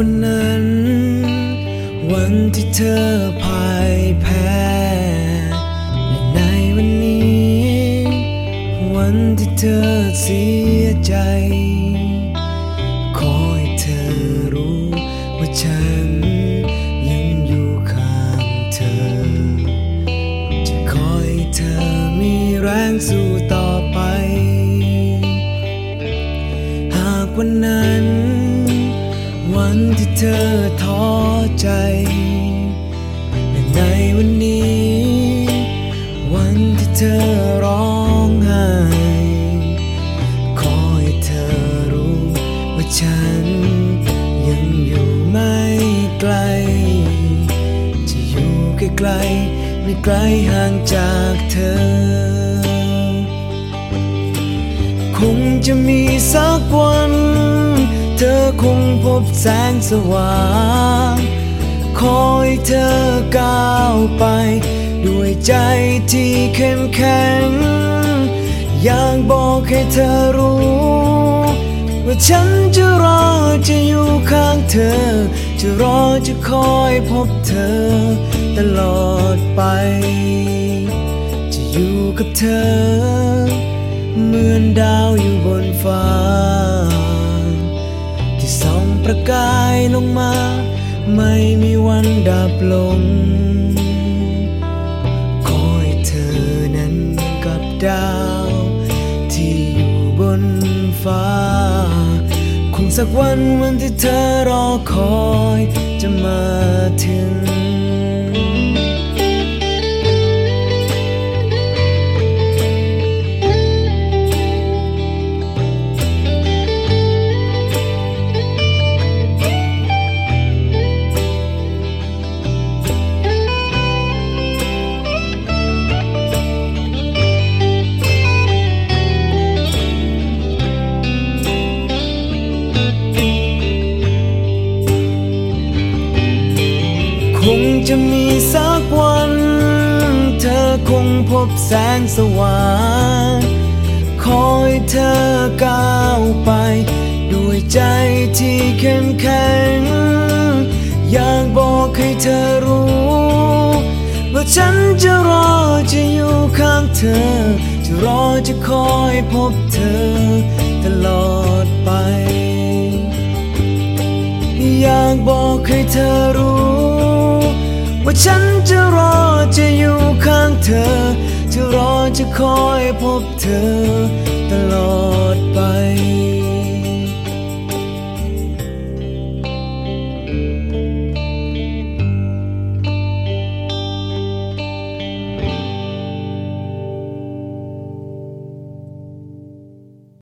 วันนั้น วันที่เธอพ่ายแพ้และในวันนี้ วันที่เธอเสียใจ ขอให้เธอรู้ว่าฉันยังอยู่ข้างเธอ จะคอยเธอมีแรงสู้ต่อไป หากวันนั้น วันที่เธอท้อใจและในวันนี้ วันที่เธอร้องไห้ขอให้เธอรู้ว่าฉัน ยังอยู่ไม่ไกล จะอยู่ใกล้ๆไม่ไกลห่างจากเธอ คงจะมีสักวัน คงพบแสงสว่าง คอยเธอก้าวไป ด้วยใจที่เข้มแข็ง อยากบอกให้เธอรู้ ว่าฉันจะรอจะอยู่ข้างเธอ จะรอจะคอยพบเธอ ตลอดไป จะอยู่กับเธอ เหมือนดาวอยู่บนฟ้า ประกายลงมา ไม่มีวันดับลง คอยเธอนั้นกับดาว ที่อยู่บนฟ้า คงสักวันวันที่เธอรอคอยจะมา งจะมีสักวัน เธอคงพบแสงสว่างคอยเธอก้าวไป ด้วยใจที่เข้มแข็ง อยากบอกให้เธอรู้ ว่าฉันจะรอจะอยู่ข้างเธอ จะรอจะคอยพบเธอ ตลอดไป อยากบอกให้เธอรู้ ว่าฉันจะรอจะอยู่ข้างเธอ จะรอจะคอยพบเธอตลอดไป